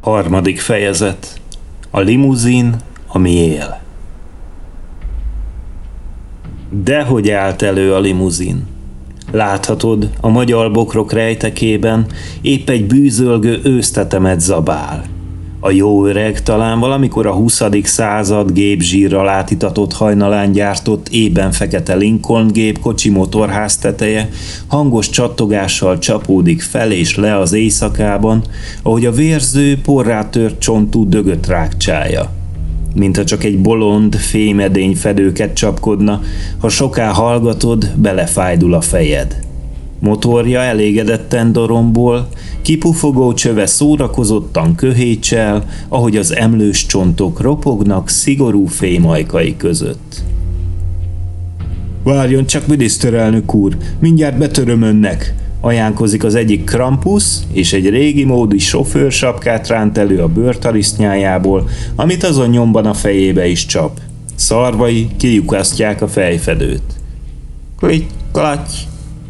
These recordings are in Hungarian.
Harmadik fejezet. A limuzin, ami él. Dehogy állt elő a limuzin. Láthatod, a magyar bokrok rejtekében épp egy bűzölgő ősztetemet zabál – a jó öreg talán valamikor a 20. század gépzsírral átitatott hajnalán gyártott ében fekete Lincoln gép motorház teteje hangos csattogással csapódik fel és le az éjszakában, ahogy a vérző, porrátört csontú dögött rákcsája mintha csak egy bolond, fémedény fedőket csapkodna, ha soká hallgatod, belefájdul a fejed. Motorja elégedetten dorombol, kipufogó csöve szórakozottan köhécsel, ahogy az emlős csontok ropognak szigorú fémajkai között. Várjon csak, miniszterelnök úr, mindjárt betöröm önnek, ajánkozik az egyik Krampus, és egy régi módi sofőrsapkát ránt elő a bőrtarisznyájából, amit azon nyomban a fejébe is csap. Szarvai kiukasztják a fejfedőt. Klik, klaty,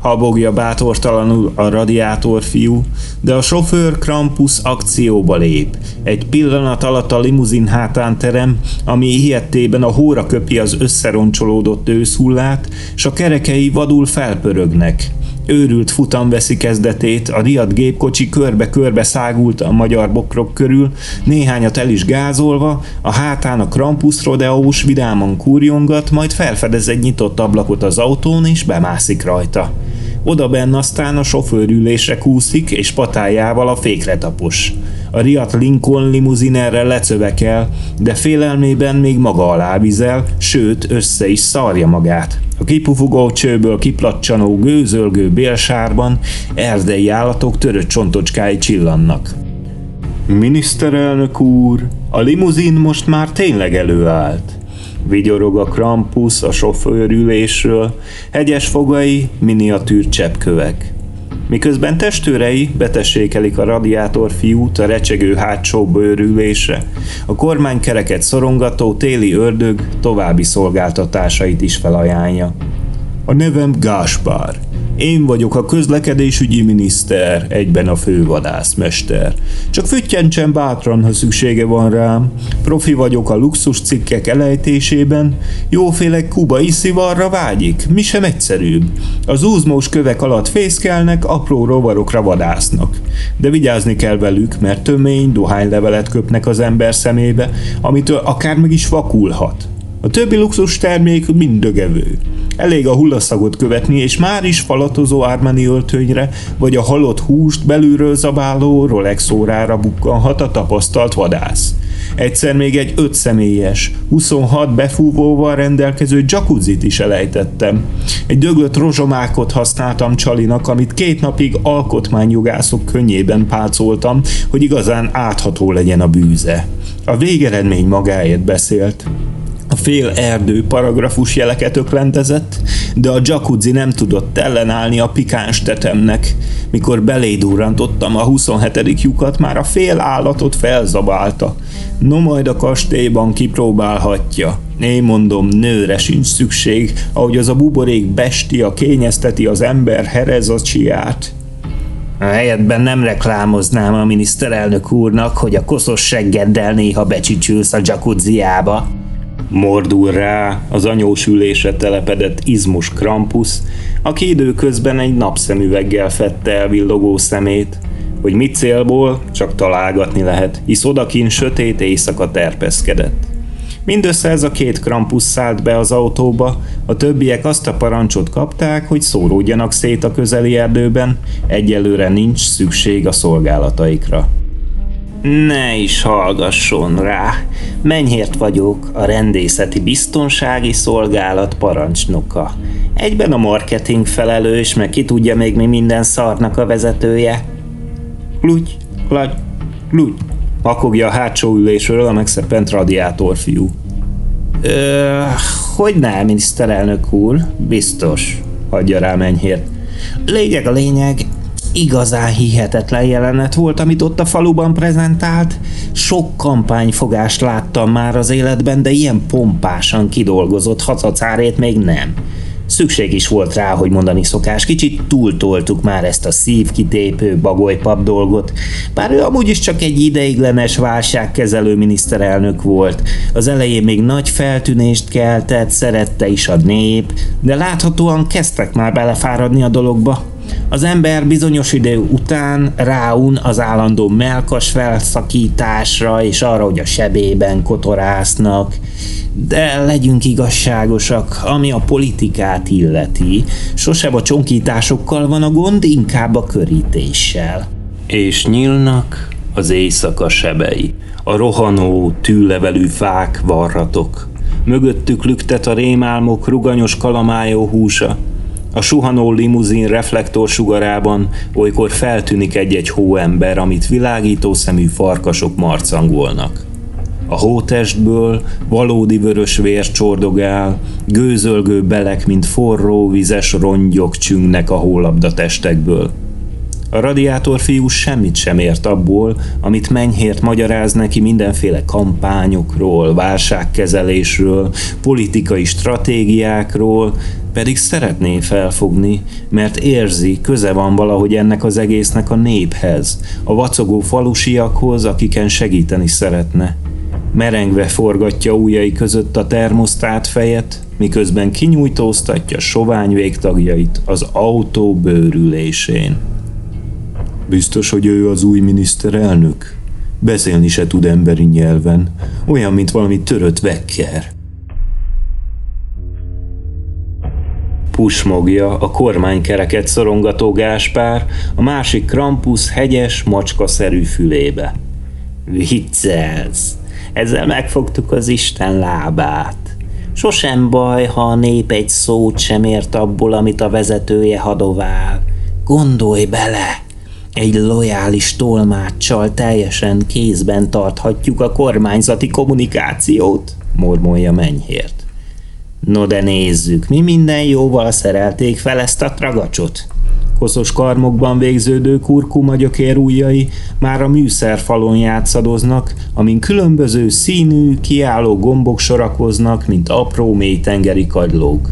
habogja bátortalanul a radiátor fiú, de a sofőr Krampus akcióba lép. Egy pillanat alatt a limuzin hátán terem, ami hihettében a hóra köpi az összeroncsolódott őszhullát, s a kerekei vadul felpörögnek. Őrült futam veszi kezdetét, a riad gépkocsi körbe-körbe szágult a magyar bokrok körül, néhányat el is gázolva, a hátán a Krampus rodeós vidáman kurjongat, majd felfedez egy nyitott ablakot az autón és bemászik rajta. Oda benne aztán a sofőrülésre kúszik, és patájával a fékre tapos. A Riat Lincoln limuzinerre lecövekel, de félelmében még maga alá vizel, sőt össze is szarja magát. A kipufogó csőből kiplacsanó gőzölgő bélsárban erdei állatok törött csontocskái csillannak. Miniszterelnök úr, a limuzin most már tényleg előállt. Vigyorog a Krampus a sofőrülésről, hegyes fogai, miniatűr cseppkövek. Miközben testőrei betessékelik a radiátor fiút a recsegő hátsó bőrülésre, a kormány kereket szorongató téli ördög további szolgáltatásait is felajánlja. A nevem Gáspár. Én vagyok a közlekedésügyi miniszter, egyben a fővadászmester. Csak füttyentsen bátran, ha szüksége van rám. Profi vagyok a luxus cikkek elejtésében, jóféle kubai szivarra vágyik, mi sem egyszerűbb. Az úzmós kövek alatt fészkelnek, apró rovarokra vadásznak. De vigyázni kell velük, mert tömény, dohánylevelet köpnek az ember szemébe, amitől akár meg is vakulhat. A többi luxus termék mind dögevő. Elég a hullaszagot követni, és már is falatozó ármani öltönyre, vagy a halott húst belülről zabáló Rolex órára bukkanhat a tapasztalt vadász. Egyszer még egy öt személyes, 26 befúvóval rendelkező jacuzzit is elejtettem. Egy döglött rozsomákot használtam Csalinak, amit két napig alkotmányjogászok könnyében pácoltam, hogy igazán átható legyen a bűze. A végeredmény magáért beszélt. A fél erdő paragrafus jeleket öklendezett, de a jacuzzi nem tudott ellenállni a pikáns tetemnek. Mikor belédurrantottam a 27. lyukat, már a fél állatot felzabálta. No majd a kastélyban kipróbálhatja. Én mondom, nőre sincs szükség, ahogy az a buborék bestia kényezteti az ember herezacsiát. A helyetben nem reklámoznám a miniszterelnök úrnak, hogy a koszos seggeddel néha becsicsülsz a jacuzziába. Mordul rá az anyós ülésre telepedett izmus Krampus, aki időközben egy napszemüveggel fette el villogó szemét, hogy mit célból, csak találgatni lehet, hisz odakin sötét éjszaka terpeszkedett. Mindössze ez a két Krampus szállt be az autóba, a többiek azt a parancsot kapták, hogy szóródjanak szét a közeli erdőben, egyelőre nincs szükség a szolgálataikra. Ne is hallgasson rá. Menyhért vagyok, a rendészeti biztonsági szolgálat parancsnoka. Egyben a marketing felelős, meg ki tudja még mi minden szarnak a vezetője. Lugy, lagy, lugy. Pakogja a hátsó ülésről a megszeppent radiátorfiú. Ö, hogy nem, miniszterelnök úr? Biztos, hagyja rá Menyhért. Lényeg a lényeg, igazán hihetetlen jelenet volt, amit ott a faluban prezentált. Sok kampányfogást láttam már az életben, de ilyen pompásan kidolgozott hacacárét még nem. Szükség is volt rá, hogy mondani szokás. Kicsit túltoltuk már ezt a szívkitépő bagolypap dolgot. Bár ő amúgy is csak egy ideiglenes válságkezelő miniszterelnök volt. Az elején még nagy feltűnést keltett, szerette is a nép, de láthatóan kezdtek már belefáradni a dologba. Az ember bizonyos idő után ráun az állandó melkas felszakításra és arra, hogy a sebében kotorásznak, de legyünk igazságosak, ami a politikát illeti, sosem a csonkításokkal van a gond, inkább a körítéssel. És nyílnak az éjszaka sebei, a rohanó, tűlevelű fák, varratok. Mögöttük lüktet a rémálmok ruganyos kalamájó húsa, a suhanó limuzin reflektorsugarában olykor feltűnik egy-egy hóember, amit világító szemű farkasok marcangolnak. A hótestből valódi vörös vér csordogál, gőzölgő belek, mint forró, vizes rongyok csüngnek a hólabda testekből. A radiátor fiú semmit sem ért abból, amit Menyhért magyaráz neki mindenféle kampányokról, válságkezelésről, politikai stratégiákról, pedig szeretné felfogni, mert érzi, köze van valahogy ennek az egésznek a néphez, a vacogó falusiakhoz, akiken segíteni szeretne. Merengve forgatja ujjai között a termosztát fejet, miközben kinyújtóztatja sovány végtagjait az autó bőrülésén. Biztos, hogy ő az új miniszterelnök? Beszélni se tud emberi nyelven, olyan, mint valami törött vekker. Pusmogja a kormánykereket szorongató Gáspár, a másik Krampus hegyes, macskaszerű fülébe. Viccelsz! Ezzel megfogtuk az Isten lábát. Sosem baj, ha a nép egy szót sem ért abból, amit a vezetője hadovál. Gondolj bele! Egy lojális tolmáccsal teljesen kézben tarthatjuk a kormányzati kommunikációt, mormolja Menyhért. No de nézzük, mi minden jóval szerelték fel ezt a tragacsot. Koszos karmokban végződő kurkuma gyökér ujjai már a műszerfalon játszadoznak, amin különböző színű, kiálló gombok sorakoznak, mint apró mély tengeri kagylók.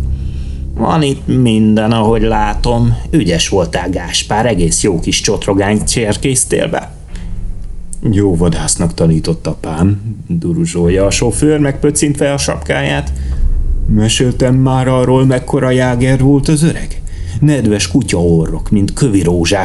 Van itt minden, ahogy látom. Ügyes voltál, Gáspár, egész jó kis csotrogányt csérkésztél be. Jó vadásznak tanított apám, duruzsolja a sofőr, megpöccintve a sapkáját. Meséltem már arról, mekkora jáger volt az öreg? Nedves kutyaorrok, mint kövi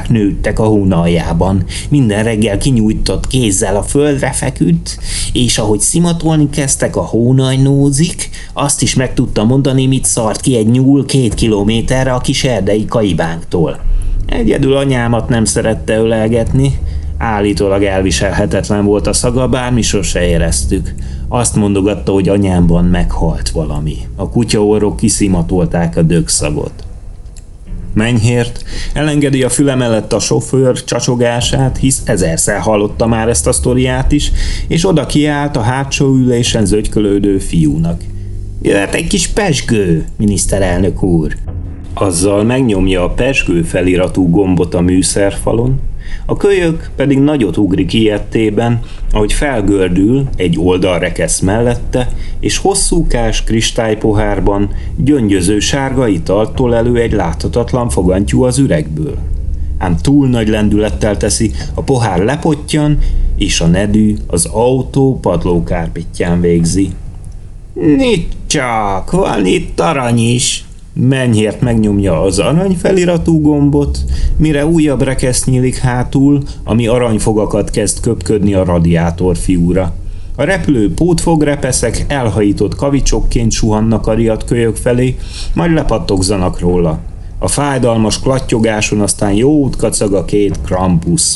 nőttek a hónaljában. Minden reggel kinyújtott kézzel a földre feküdt, és ahogy szimatolni kezdtek a hónajnózik, azt is meg tudta mondani, mit szart ki egy nyúl két kilométerre a kis erdei kaibánktól. Egyedül anyámat nem szerette ölelgetni, Állítólag elviselhetetlen volt a szaga, bármi sose éreztük. Azt mondogatta, hogy anyámban meghalt valami. A kutyaorrok kiszimatolták a dögszagot. Menyhért, elengedi a füle mellett a sofőr csacsogását, hisz ezerszer hallotta már ezt a sztoriát is, és oda kiállt a hátsó ülésen zögykölődő fiúnak. Jöhet egy kis pesgő, miniszterelnök úr! Azzal megnyomja a pesgő feliratú gombot a műszerfalon, a kölyök pedig nagyot ugrik ilyettében, ahogy felgördül egy oldalrekesz mellette, és hosszúkás kristálypohárban gyöngyöző sárga italtól elő egy láthatatlan fogantyú az üregből. Ám túl nagy lendülettel teszi, a pohár lepottyan, és a nedű az autó padlókárpitján végzi. Nincs csak, van itt arany is, Menyhért megnyomja az arany feliratú gombot, mire újabb rekesz nyílik hátul, ami aranyfogakat kezd köpködni a radiátor fiúra. A repülő pótfogrepeszek elhajított kavicsokként suhannak a riadt kölyök felé, majd lepattogzanak róla. A fájdalmas klattyogáson aztán jó kacag a két Krampus.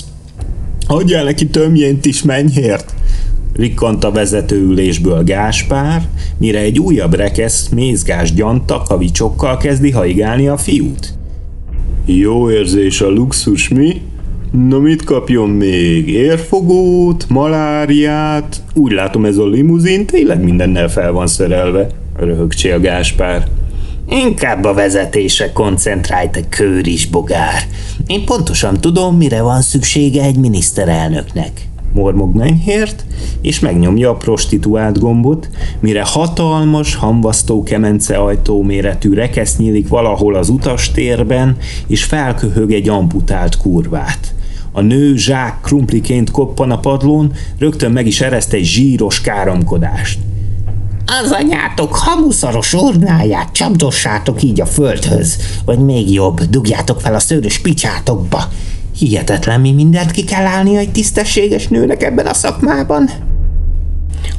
Adjál neki tömjént is, menyhért! Rikkant a vezetőülésből Gáspár, mire egy újabb rekesz mézgás gyanta kavicsokkal kezdi haigálni a fiút. Jó érzés a luxus, mi? Na mit kapjon még? Érfogót, maláriát? Úgy látom ez a limuzin tényleg mindennel fel van szerelve, röhögcsél Gáspár. Inkább a vezetése koncentrálj, te kőris bogár. Én pontosan tudom, mire van szüksége egy miniszterelnöknek. Mormog menyhért, és megnyomja a prostituált gombot, mire hatalmas, hamvasztó kemence ajtó méretű rekesz nyílik valahol az utastérben, és felköhög egy amputált kurvát. A nő zsák krumpliként koppan a padlón, rögtön meg is ereszt egy zsíros káromkodást. Az anyátok hamuszaros urnáját csapdossátok így a földhöz, vagy még jobb, dugjátok fel a szőrös picsátokba. Hihetetlen, mi mindent ki kell állni egy tisztességes nőnek ebben a szakmában.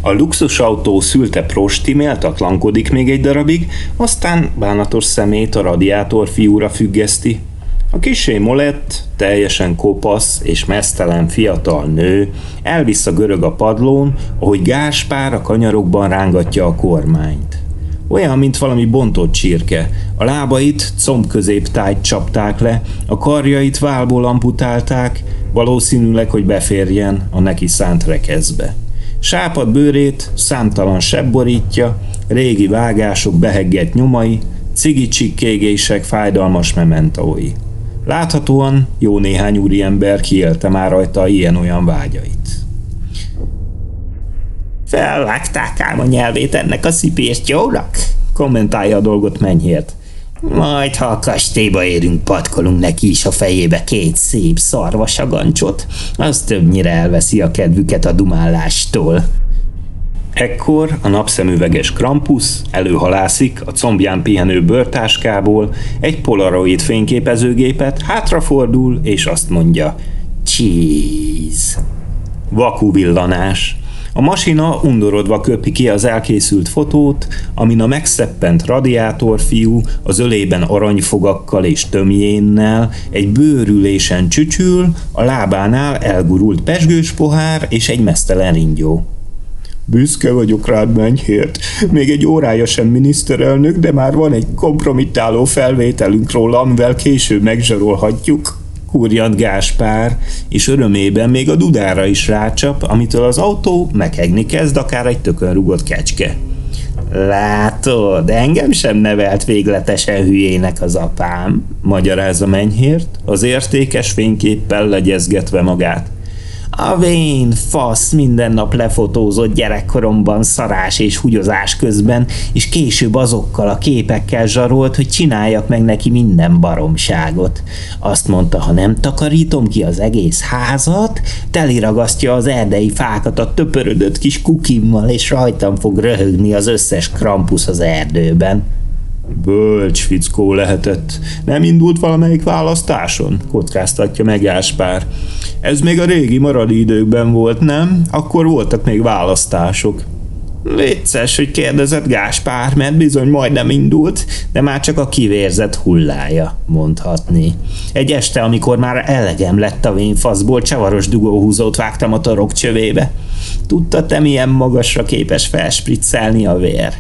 A luxusautó szülte Prosti méltatlankodik még egy darabig, aztán bánatos szemét a radiátor fiúra függeszti. A kisé molett, teljesen kopasz és mesztelen fiatal nő elvisz a görög a padlón, ahogy Gáspár a kanyarokban rángatja a kormányt. Olyan, mint valami bontott csirke. A lábait combközéptájt csapták le, a karjait válból amputálták, valószínűleg, hogy beférjen a neki szánt rekeszbe. Sápad bőrét számtalan sebb borítja, régi vágások beheggett nyomai, cigicsikkégések fájdalmas mementói. Láthatóan jó néhány úriember kiélte már rajta ilyen-olyan vágyait. Felvágták ám a nyelvét ennek a szipést jónak? Kommentálja a dolgot mennyért. Majd, ha a kastélyba érünk, patkolunk neki is a fejébe két szép szarvasagancsot, az többnyire elveszi a kedvüket a dumálástól. Ekkor a napszemüveges Krampus előhalászik a combján pihenő bőrtáskából egy polaroid fényképezőgépet, hátrafordul és azt mondja Cheese. Vakú villanás. A masina undorodva köpi ki az elkészült fotót, amin a megszeppent radiátorfiú az ölében aranyfogakkal és tömjénnel egy bőrülésen csücsül, a lábánál elgurult pesgős pohár és egy mesztelen ringyó. Büszke vagyok rád, Menyhért. Még egy órája sem miniszterelnök, de már van egy kompromittáló felvételünk róla, amivel később megzsarolhatjuk. Kurjant Gáspár, és örömében még a dudára is rácsap, amitől az autó meghegni kezd akár egy tökön rugott kecske. Látod, engem sem nevelt végletesen hülyének az apám, magyarázza Menyhért, az értékes fényképpel legyezgetve magát. A vén fasz minden nap lefotózott gyerekkoromban szarás és húgyozás közben, és később azokkal a képekkel zsarolt, hogy csináljak meg neki minden baromságot. Azt mondta, ha nem takarítom ki az egész házat, teliragasztja az erdei fákat a töpörödött kis kukimmal, és rajtam fog röhögni az összes krampusz az erdőben. Bölcs fickó lehetett. Nem indult valamelyik választáson? Kockáztatja meg Gáspár. Ez még a régi maradi időkben volt, nem? Akkor voltak még választások. Vicces, hogy kérdezett Gáspár, mert bizony majdnem indult, de már csak a kivérzett hullája, mondhatni. Egy este, amikor már elegem lett a vénfaszból, csavaros dugóhúzót vágtam a torok csövébe. Tudta te milyen magasra képes felspriccelni a vér?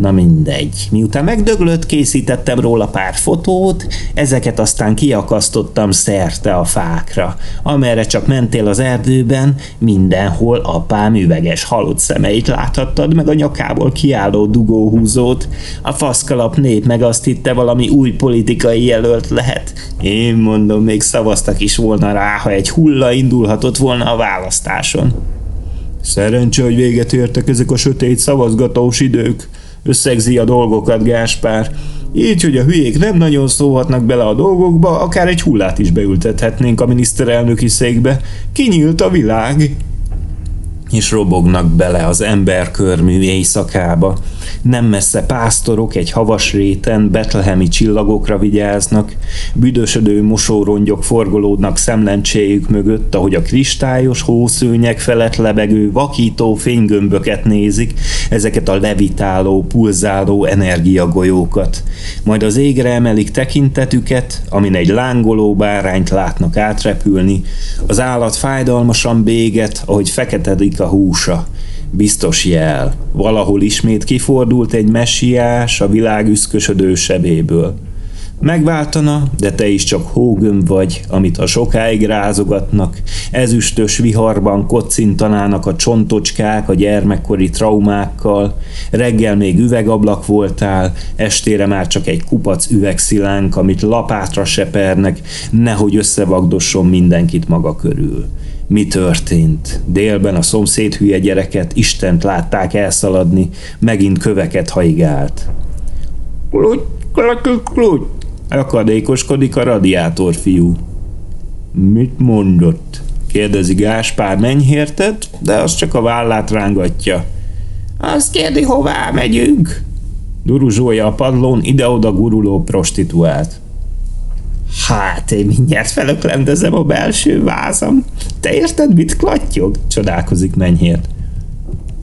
Na mindegy. Miután megdöglött, készítettem róla pár fotót, ezeket aztán kiakasztottam szerte a fákra. Amerre csak mentél az erdőben, mindenhol apám üveges halott szemeit láthattad, meg a nyakából kiálló dugóhúzót. A faszkalap nép meg azt hitte valami új politikai jelölt lehet. Én mondom, még szavaztak is volna rá, ha egy hulla indulhatott volna a választáson. Szerencse, hogy véget értek ezek a sötét szavazgatós idők összegzi a dolgokat Gáspár. Így, hogy a hülyék nem nagyon szólhatnak bele a dolgokba, akár egy hullát is beültethetnénk a miniszterelnöki székbe. Kinyílt a világ és robognak bele az emberkörmű éjszakába. Nem messze pásztorok egy havas réten betlehemi csillagokra vigyáznak, büdösödő mosórongyok forgolódnak szemlencséjük mögött, ahogy a kristályos hószőnyek felett lebegő vakító fénygömböket nézik, ezeket a levitáló, pulzáló energiagolyókat. Majd az égre emelik tekintetüket, amin egy lángoló bárányt látnak átrepülni, az állat fájdalmasan béget, ahogy feketedik a húsa. Biztos jel. Valahol ismét kifordult egy messiás a világ üszkösödő sebéből. Megváltana, de te is csak hógömb vagy, amit a sokáig rázogatnak, ezüstös viharban kocintanának a csontocskák a gyermekkori traumákkal, reggel még üvegablak voltál, estére már csak egy kupac üvegszilánk, amit lapátra sepernek, nehogy összevagdosson mindenkit maga körül. Mi történt? Délben a szomszéd hülye gyereket Istent látták elszaladni, megint köveket haigált. Klutty, klutty, klutty, akadékoskodik a radiátor fiú. Mit mondott? kérdezi Gáspár menyhértet, de az csak a vállát rángatja. Azt kérdi, hová megyünk? Duruzsója a padlón ide-oda guruló prostituált. Hát, én mindjárt felöklendezem a belső vázam. Te érted, mit klattyog? Csodálkozik menyhért.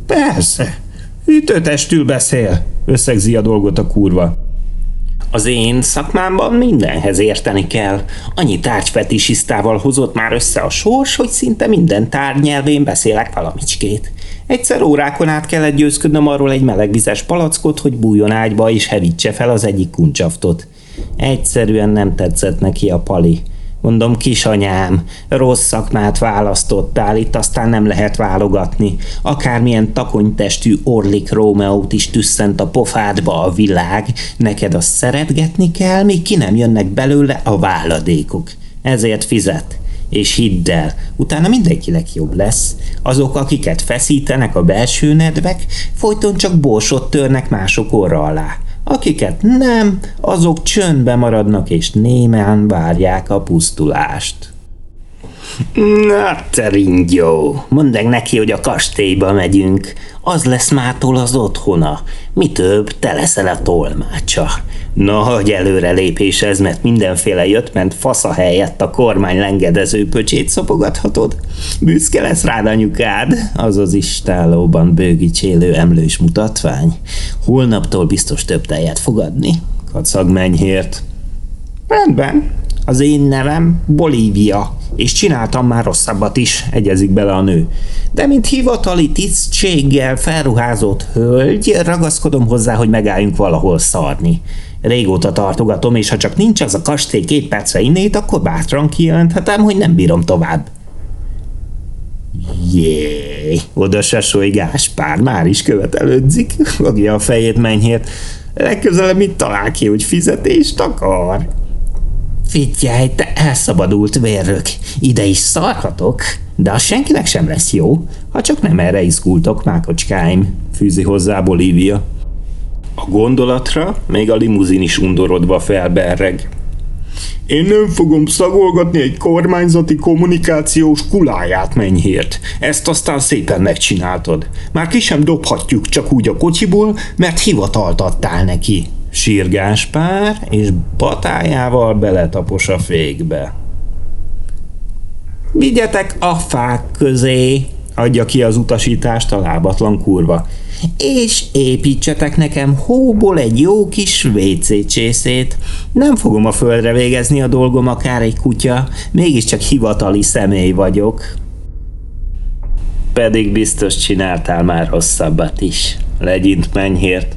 Persze, ütőtestül beszél, összegzi a dolgot a kurva. Az én szakmámban mindenhez érteni kell. Annyi tárgyfetisisztával hozott már össze a sors, hogy szinte minden tárgynyelvén beszélek valamicskét. Egyszer órákon át kellett győzködnöm arról egy melegvizes palackot, hogy bújjon ágyba és hevítse fel az egyik kuncsaftot. Egyszerűen nem tetszett neki a pali. Mondom, kisanyám, rossz szakmát választottál, itt aztán nem lehet válogatni. Akármilyen takonytestű Orlik Rómeót is tüsszent a pofádba a világ, neked azt szeretgetni kell, míg ki nem jönnek belőle a váladékok. Ezért fizet. És hidd el, utána mindenkinek jobb lesz. Azok, akiket feszítenek a belső nedvek, folyton csak borsot törnek mások orra alá. Akiket nem, azok csöndbe maradnak és némán várják a pusztulást. Na, te ringyó, mondd neki, hogy a kastélyba megyünk. Az lesz mától az otthona. Mi több, te leszel a tolmácsa. Nagy előrelépés ez, mert mindenféle jött, ment fasza helyett a kormány lengedező pöcsét szopogathatod. Büszke lesz rád anyukád, az az istálóban bőgicsélő emlős mutatvány. Holnaptól biztos több tejet fogadni. Kacag menyhért. Rendben, az én nevem Bolívia, és csináltam már rosszabbat is, egyezik bele a nő. De mint hivatali tisztséggel felruházott hölgy, ragaszkodom hozzá, hogy megálljunk valahol szarni. Régóta tartogatom, és ha csak nincs az a kastély két percre innét, akkor bátran kijelenthetem, hogy nem bírom tovább. Jé, oda sasolj Gáspár, már is követelődzik, fogja a fejét menyhért. Legközelebb mit talál ki, hogy fizetést akar? Figyelj, te elszabadult vérrök, ide is szarhatok, de az senkinek sem lesz jó, ha csak nem erre izgultok, mákocskáim, fűzi hozzá Bolívia. A gondolatra még a limuzin is undorodva felberreg. Én nem fogom szagolgatni egy kormányzati kommunikációs kuláját, menyhért. Ezt aztán szépen megcsináltad. Már ki sem dobhatjuk csak úgy a kocsiból, mert hivatalt adtál neki. Sír Gáspár, és batájával beletapos a fékbe. Vigyetek a fák közé, adja ki az utasítást a lábatlan kurva. És építsetek nekem hóból egy jó kis WC csészét. Nem fogom a földre végezni a dolgom akár egy kutya, mégiscsak hivatali személy vagyok. Pedig biztos csináltál már rosszabbat is, legyint menyhért.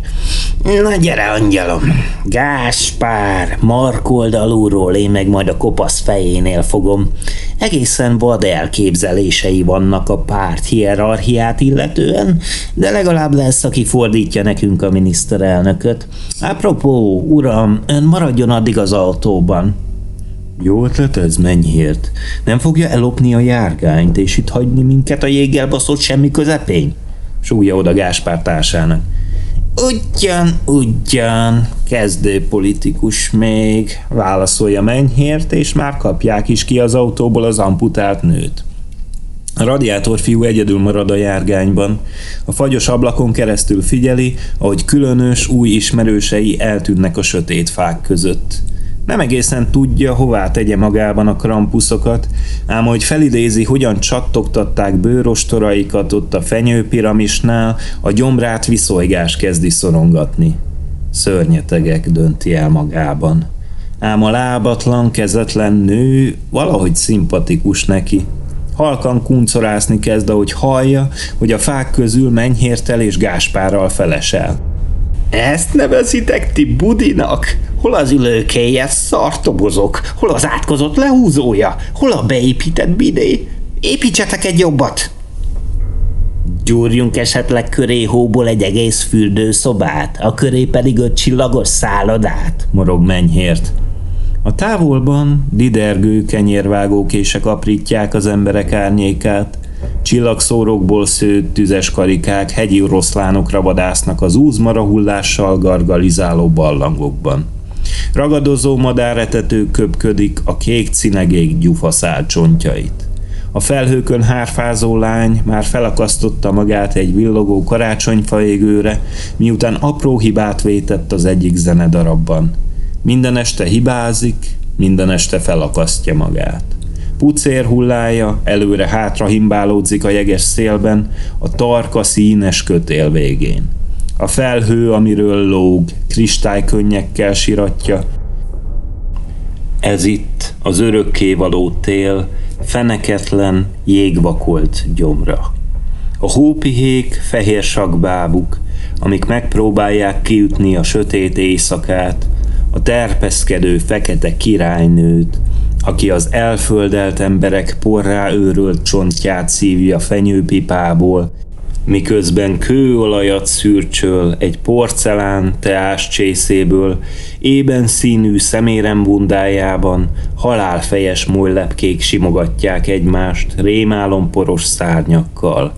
Na gyere, angyalom! Gáspár, markold alulról, én meg majd a kopasz fejénél fogom. Egészen vad elképzelései vannak a párt hierarchiát illetően, de legalább lesz, aki fordítja nekünk a miniszterelnököt. Apropó, uram, ön maradjon addig az autóban. Jó ötlet ez, mennyért. Nem fogja elopni a járgányt, és itt hagyni minket a jéggel baszott semmi közepény? Súgja oda Gáspár társának. Ugyan, ugyan, kezdő politikus még, válaszolja Menyhért, és már kapják is ki az autóból az amputált nőt. A radiátor fiú egyedül marad a járgányban. A fagyos ablakon keresztül figyeli, ahogy különös, új ismerősei eltűnnek a sötét fák között. Nem egészen tudja, hová tegye magában a krampuszokat, ám hogy felidézi, hogyan csattogtatták bőrostoraikat ott a fenyőpiramisnál, a gyomrát viszolygás kezdi szorongatni. Szörnyetegek dönti el magában. Ám a lábatlan, kezetlen nő valahogy szimpatikus neki. Halkan kuncorászni kezd, ahogy hallja, hogy a fák közül menyhértel és gáspárral felesel. Ezt nevezitek ti budinak? Hol az ülőkéje, szartobozok? Hol az átkozott lehúzója? Hol a beépített bidé? Építsetek egy jobbat! Gyúrjunk esetleg köré hóból egy egész fürdőszobát, a köré pedig öt csillagos szállodát, morog menyhért. A távolban didergő kenyérvágókések aprítják az emberek árnyékát, csillagszórokból szőtt tüzes karikák hegyi oroszlánokra vadásznak az úzmara hullással gargalizáló ballangokban. Ragadozó madáretető köpködik a kék cinegék gyufaszál csontjait. A felhőkön hárfázó lány már felakasztotta magát egy villogó karácsonyfa égőre, miután apró hibát vétett az egyik zenedarabban. Minden este hibázik, minden este felakasztja magát. Pucér hullája előre-hátra himbálódzik a jeges szélben, a tarka színes kötél végén. A felhő, amiről lóg, kristálykönnyekkel siratja. Ez itt az örökkévaló tél, feneketlen, jégvakolt gyomra. A hópihék fehér sakbábuk, amik megpróbálják kiütni a sötét éjszakát, a terpeszkedő fekete királynőt, aki az elföldelt emberek porrá őrölt csontját szívja fenyőpipából, miközben kőolajat szürcsöl egy porcelán teás csészéből, ében színű szemérem bundájában halálfejes molylepkék simogatják egymást rémálomporos szárnyakkal.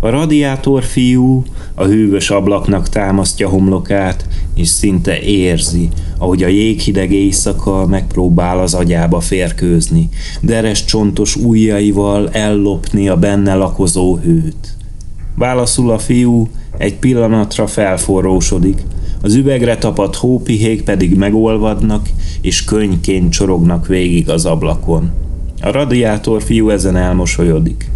A radiátor fiú a hűvös ablaknak támasztja homlokát, és szinte érzi, ahogy a jéghideg éjszaka megpróbál az agyába férkőzni, deres csontos ujjaival ellopni a benne lakozó hőt. Válaszul a fiú, egy pillanatra felforrósodik, az üvegre tapadt hópihék pedig megolvadnak, és könyként csorognak végig az ablakon. A radiátor fiú ezen elmosolyodik.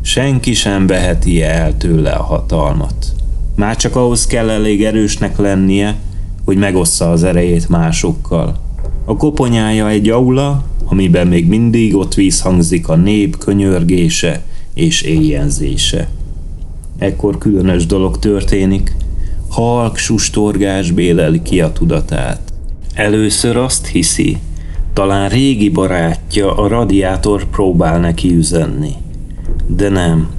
Senki sem veheti el tőle a hatalmat. Már csak ahhoz kell elég erősnek lennie, hogy megossza az erejét másokkal. A koponyája egy aula, amiben még mindig ott vízhangzik a nép könyörgése és éjjelzése. Ekkor különös dolog történik, halk sustorgás béleli ki a tudatát. Először azt hiszi, talán régi barátja a radiátor próbál neki üzenni. De nem,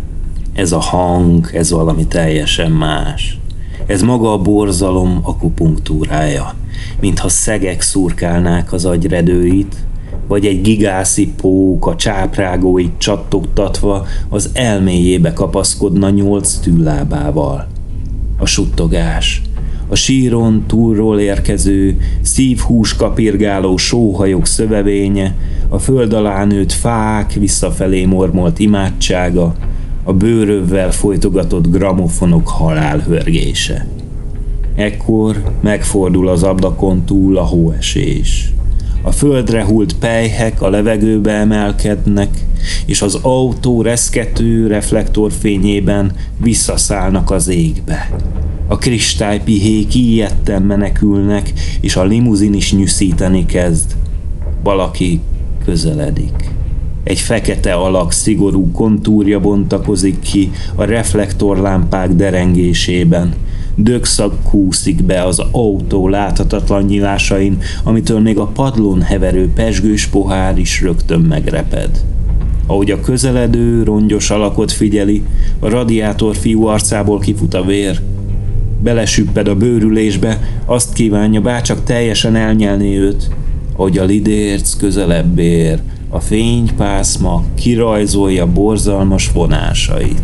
ez a hang, ez valami teljesen más. Ez maga a borzalom akupunktúrája, mintha szegek szurkálnák az agyredőit, vagy egy gigászi pók a csáprágóit csattogtatva az elméjébe kapaszkodna nyolc tűlábával. A suttogás, a síron túlról érkező, szívhús kapirgáló sóhajok szövevénye, a föld alá nőtt fák visszafelé mormolt imádsága, a bőrövvel folytogatott gramofonok halálhörgése. Ekkor megfordul az ablakon túl a hóesés. A földre hult pejhek a levegőbe emelkednek, és az autó reszkető reflektorfényében visszaszállnak az égbe. A kristálypihék ijedten menekülnek, és a limuzin is nyűszíteni kezd. Valaki közeledik. Egy fekete alak szigorú kontúrja bontakozik ki a reflektorlámpák derengésében. Dögszag kúszik be az autó láthatatlan nyilásain, amitől még a padlón heverő pesgős pohár is rögtön megreped. Ahogy a közeledő, rongyos alakot figyeli, a radiátor fiú arcából kifut a vér. Belesüpped a bőrülésbe, azt kívánja, bárcsak teljesen elnyelni őt, ahogy a lidérc közelebb ér, a fénypászma kirajzolja borzalmas vonásait.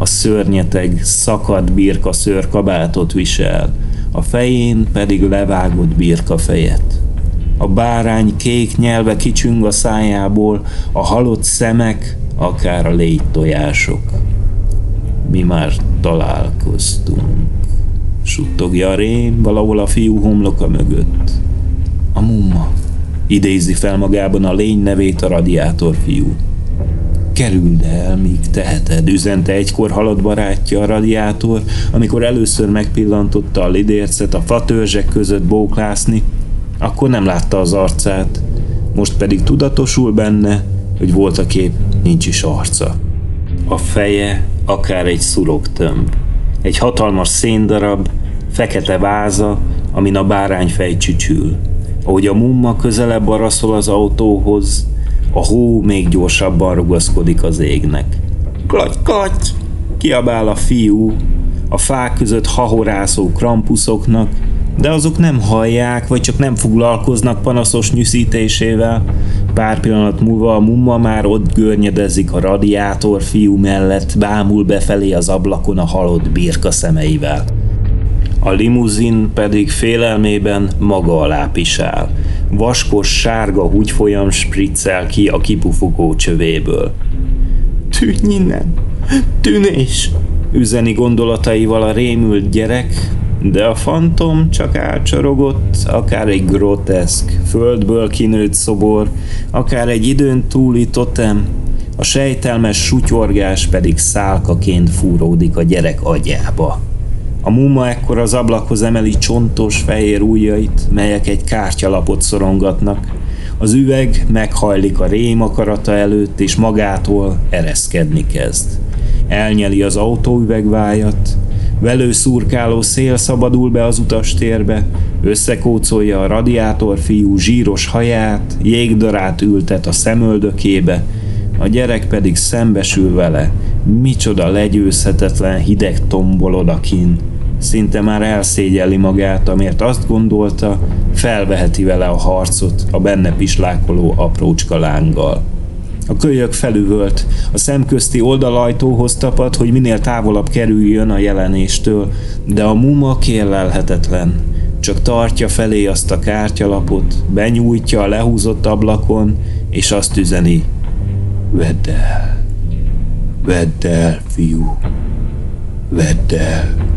A szörnyeteg szakad birka szőrkabátot visel, a fején pedig levágott birka fejet. A bárány kék nyelve kicsüng a szájából, a halott szemek, akár a légy tojások. Mi már találkoztunk, suttogja a rém valahol a fiú homloka mögött. A mumma idézi fel magában a lény nevét a radiátor fiú. Kerüld el, míg teheted, üzente egykor halott barátja a radiátor, amikor először megpillantotta a lidércet a fatörzsek között bóklászni, akkor nem látta az arcát, most pedig tudatosul benne, hogy volt a kép, nincs is arca. A feje akár egy szuroktömb, egy hatalmas széndarab, fekete váza, amin a bárányfej csücsül. Ahogy a mumma közelebb araszol az autóhoz, a hó még gyorsabban rugaszkodik az égnek. Klaty, klaty! Kiabál a fiú, a fák között hahorászó krampuszoknak, de azok nem hallják, vagy csak nem foglalkoznak panaszos nyűszítésével. Pár pillanat múlva a mumma már ott görnyedezik a radiátor fiú mellett, bámul befelé az ablakon a halott birka szemeivel. A limuzin pedig félelmében maga alá pisál. Vaskos sárga húgyfolyam spriccel ki a kipufogó csövéből. Tűnj innen! Tűnés! Üzeni gondolataival a rémült gyerek, de a fantom csak átcsorogott, akár egy groteszk, földből kinőtt szobor, akár egy időn túli totem, a sejtelmes sutyorgás pedig szálkaként fúródik a gyerek agyába. A muma ekkor az ablakhoz emeli csontos fehér ujjait, melyek egy kártyalapot szorongatnak. Az üveg meghajlik a rém akarata előtt, és magától ereszkedni kezd. Elnyeli az autóüvegvájat, velő szurkáló szél szabadul be az utastérbe, összekócolja a radiátor fiú zsíros haját, jégdarát ültet a szemöldökébe, a gyerek pedig szembesül vele, micsoda legyőzhetetlen hideg tombol odakin. Szinte már elszégyeli magát, amért azt gondolta, felveheti vele a harcot a benne pislákoló aprócska lánggal. A kölyök felüvölt, a szemközti oldalajtóhoz tapad, hogy minél távolabb kerüljön a jelenéstől, de a muma kérlelhetetlen. Csak tartja felé azt a kártyalapot, benyújtja a lehúzott ablakon, és azt üzeni. Vedd el, vedd el, fiú, vedd el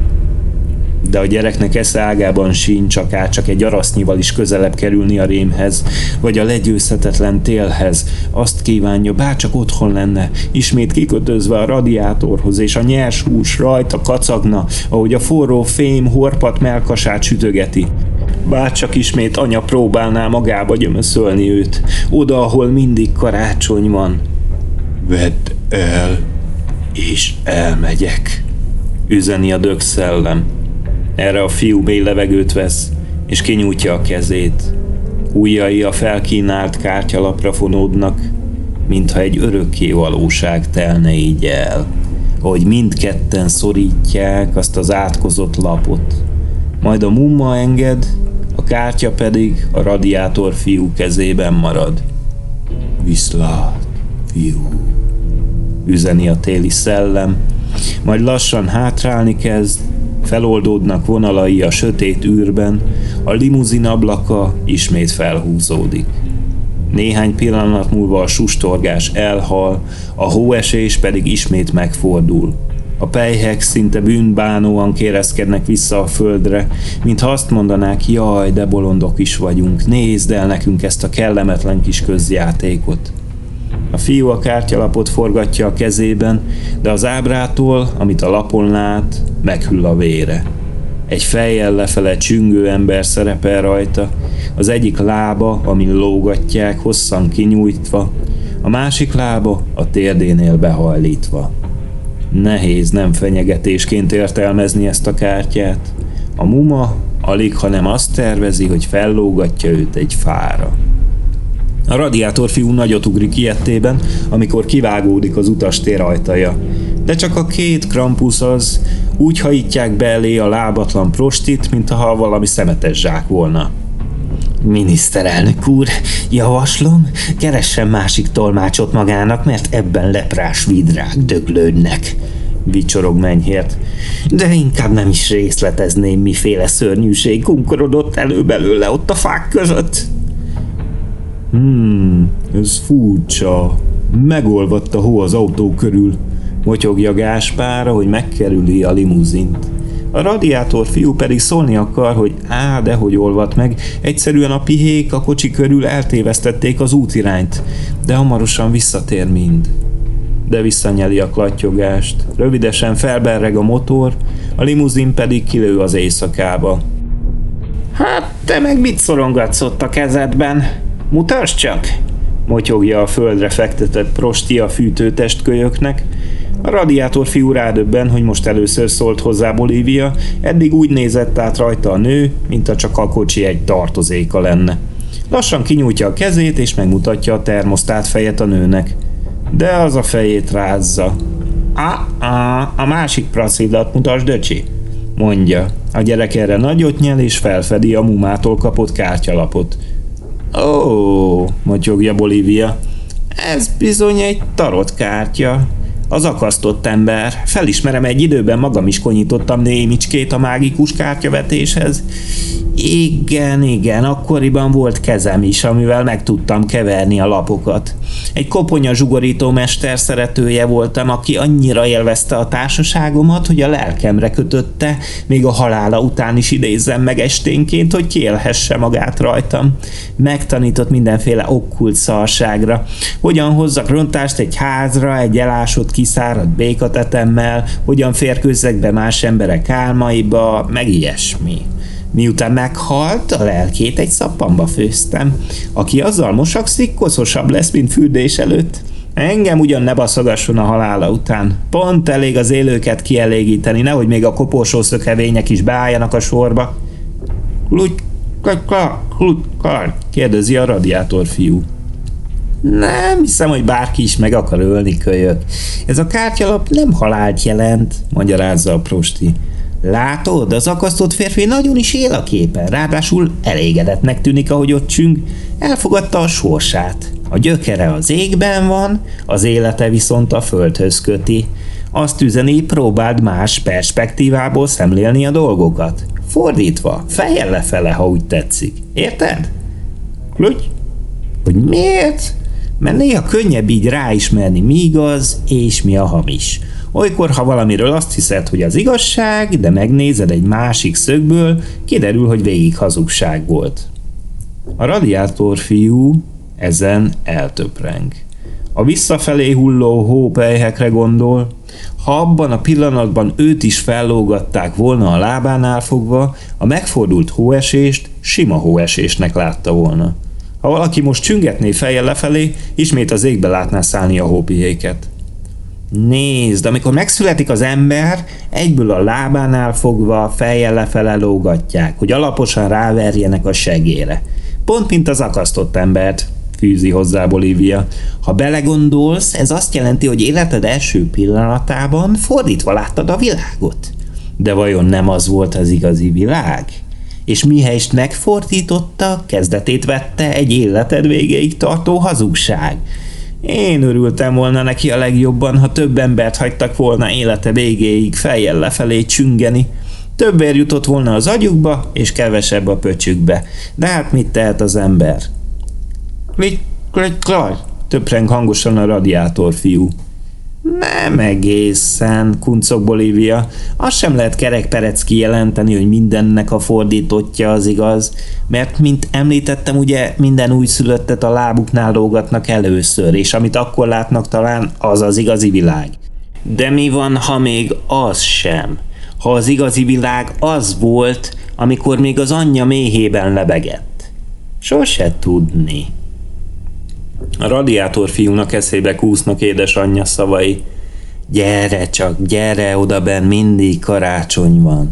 de a gyereknek esze ágában sincs akár csak egy arasznyival is közelebb kerülni a rémhez, vagy a legyőzhetetlen télhez. Azt kívánja, bárcsak otthon lenne, ismét kikötözve a radiátorhoz, és a nyers hús rajta kacagna, ahogy a forró fém horpat melkasát sütögeti. Bárcsak ismét anya próbálná magába gyömöszölni őt, oda, ahol mindig karácsony van. Vedd el, és elmegyek, üzeni a dögszellem. Erre a fiú mély levegőt vesz, és kinyújtja a kezét. Újjai a felkínált kártyalapra fonódnak, mintha egy örökké valóság telne így el, ahogy mindketten szorítják azt az átkozott lapot. Majd a mumma enged, a kártya pedig a radiátor fiú kezében marad. Viszlát, fiú, üzeni a téli szellem, majd lassan hátrálni kezd, feloldódnak vonalai a sötét űrben, a limuzin ablaka ismét felhúzódik. Néhány pillanat múlva a sustorgás elhal, a hóesés pedig ismét megfordul. A pejhek szinte bűnbánóan kérezkednek vissza a földre, mintha azt mondanák, jaj, de bolondok is vagyunk, nézd el nekünk ezt a kellemetlen kis közjátékot. A fiú a kártyalapot forgatja a kezében, de az ábrától, amit a lapon lát, meghűl a vére. Egy fejjel lefele csüngő ember szerepel rajta, az egyik lába, amin lógatják, hosszan kinyújtva, a másik lába a térdénél behajlítva. Nehéz nem fenyegetésként értelmezni ezt a kártyát. A muma alig, hanem azt tervezi, hogy fellógatja őt egy fára. A radiátor fiú nagyot ugrik ilyettében, amikor kivágódik az utastér ajtaja. De csak a két krampusz az úgy hajítják be a lábatlan prostit, mint ha valami szemetes zsák volna. Miniszterelnök úr, javaslom, keressen másik tolmácsot magának, mert ebben leprás vidrák döglődnek vicsorog menyhért. De inkább nem is részletezném, miféle szörnyűség kunkorodott elő belőle ott a fák között. Hmm, ez furcsa. Megolvadt a hó az autó körül. Motyogja Gáspár, hogy megkerüli a limuzint. A radiátor fiú pedig szólni akar, hogy á, de hogy olvat meg, egyszerűen a pihék a kocsi körül eltévesztették az útirányt, de hamarosan visszatér mind. De visszanyeli a klattyogást, rövidesen felberreg a motor, a limuzin pedig kilő az éjszakába. Hát, te meg mit szorongatsz ott a kezedben? Mutasd csak! Motyogja a földre fektetett prosti a fűtőtestkölyöknek. A radiátor fiú rádöbben, hogy most először szólt hozzá Bolívia, eddig úgy nézett át rajta a nő, mint a csak a kocsi egy tartozéka lenne. Lassan kinyújtja a kezét, és megmutatja a termosztát fejet a nőnek. De az a fejét rázza. A, a, a másik pracidat mutasd, döcsi, mondja. A gyerek erre nagyot nyel, és felfedi a mumától kapott kártyalapot. Ó, motyogja Bolívia. Ez bizony egy tarotkártya. Az akasztott ember. Felismerem, egy időben magam is konyítottam némicskét a mágikus kártyavetéshez. Igen, igen, akkoriban volt kezem is, amivel meg tudtam keverni a lapokat. Egy koponya zsugorító mester szeretője voltam, aki annyira élvezte a társaságomat, hogy a lelkemre kötötte, még a halála után is idézzem meg esténként, hogy kielhesse magát rajtam. Megtanított mindenféle okkult szarságra. Hogyan hozzak rontást egy házra, egy elásott kiszáradt békatetemmel, hogyan férkőzzek be más emberek álmaiba, meg ilyesmi. Miután meghalt, a lelkét egy szappamba főztem. Aki azzal mosakszik, koszosabb lesz, mint fürdés előtt. Engem ugyan ne baszogasson a halála után. Pont elég az élőket kielégíteni, nehogy még a koporsó szökevények is beálljanak a sorba. Klutty, kérdezi a radiátor fiú. Nem hiszem, hogy bárki is meg akar ölni, kölyök. Ez a kártyalap nem halált jelent, magyarázza a prosti. Látod, az akasztott férfi nagyon is él a képen, ráadásul elégedettnek tűnik, ahogy ott csüng, elfogadta a sorsát. A gyökere az égben van, az élete viszont a földhöz köti. Azt üzeni, próbáld más perspektívából szemlélni a dolgokat. Fordítva, fejjel lefele, ha úgy tetszik. Érted? Klutty? Hogy miért? Mert néha könnyebb így ráismerni, mi igaz és mi a hamis. Olykor, ha valamiről azt hiszed, hogy az igazság, de megnézed egy másik szögből, kiderül, hogy végig hazugság volt. A radiátor fiú ezen eltöpreng. A visszafelé hulló hópelyhekre gondol, ha abban a pillanatban őt is fellógatták volna a lábánál fogva, a megfordult hóesést sima hóesésnek látta volna. Ha valaki most csüngetné fejjel lefelé, ismét az égbe látná szállni a hópihéket. Nézd, amikor megszületik az ember, egyből a lábánál fogva fejjel lefele lógatják, hogy alaposan ráverjenek a segére. Pont mint az akasztott embert, fűzi hozzá Bolívia. Ha belegondolsz, ez azt jelenti, hogy életed első pillanatában fordítva láttad a világot. De vajon nem az volt az igazi világ? És mihelyst megfordította, kezdetét vette egy életed végéig tartó hazugság – én örültem volna neki a legjobban, ha több embert hagytak volna élete végéig fejjel lefelé csüngeni. Több vér jutott volna az agyukba, és kevesebb a pöcsükbe. De hát mit tehet az ember? Klik, klik, klik, töpreng hangosan a radiátor fiú. Nem egészen, kuncok Bolívia. Azt sem lehet kerekperec kijelenteni, hogy mindennek a fordítottja az igaz, mert, mint említettem, ugye minden újszülöttet a lábuknál lógatnak először, és amit akkor látnak talán, az az igazi világ. De mi van, ha még az sem? Ha az igazi világ az volt, amikor még az anyja méhében lebegett? Sose tudni. A radiátor fiúnak eszébe kúsznak édesanyja szavai. Gyere csak, gyere oda benn, mindig karácsony van.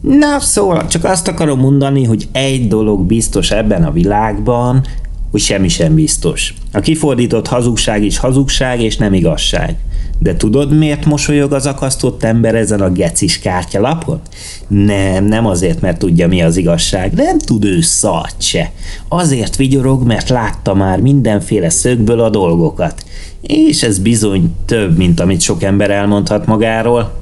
Na, szóval csak azt akarom mondani, hogy egy dolog biztos ebben a világban, hogy semmi sem biztos. A kifordított hazugság is hazugság és nem igazság. De tudod, miért mosolyog az akasztott ember ezen a gecis kártyalapon? Nem, nem azért, mert tudja, mi az igazság. Nem tud ő szart se. Azért vigyorog, mert látta már mindenféle szögből a dolgokat. És ez bizony több, mint amit sok ember elmondhat magáról.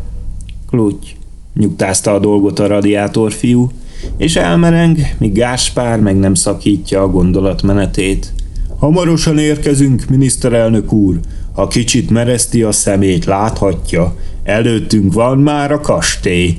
Klutty, nyugtázta a dolgot a radiátor fiú, és elmereng, míg Gáspár meg nem szakítja a gondolatmenetét. Hamarosan érkezünk, miniszterelnök úr. Ha kicsit mereszti a szemét, láthatja, előttünk van már a kastély.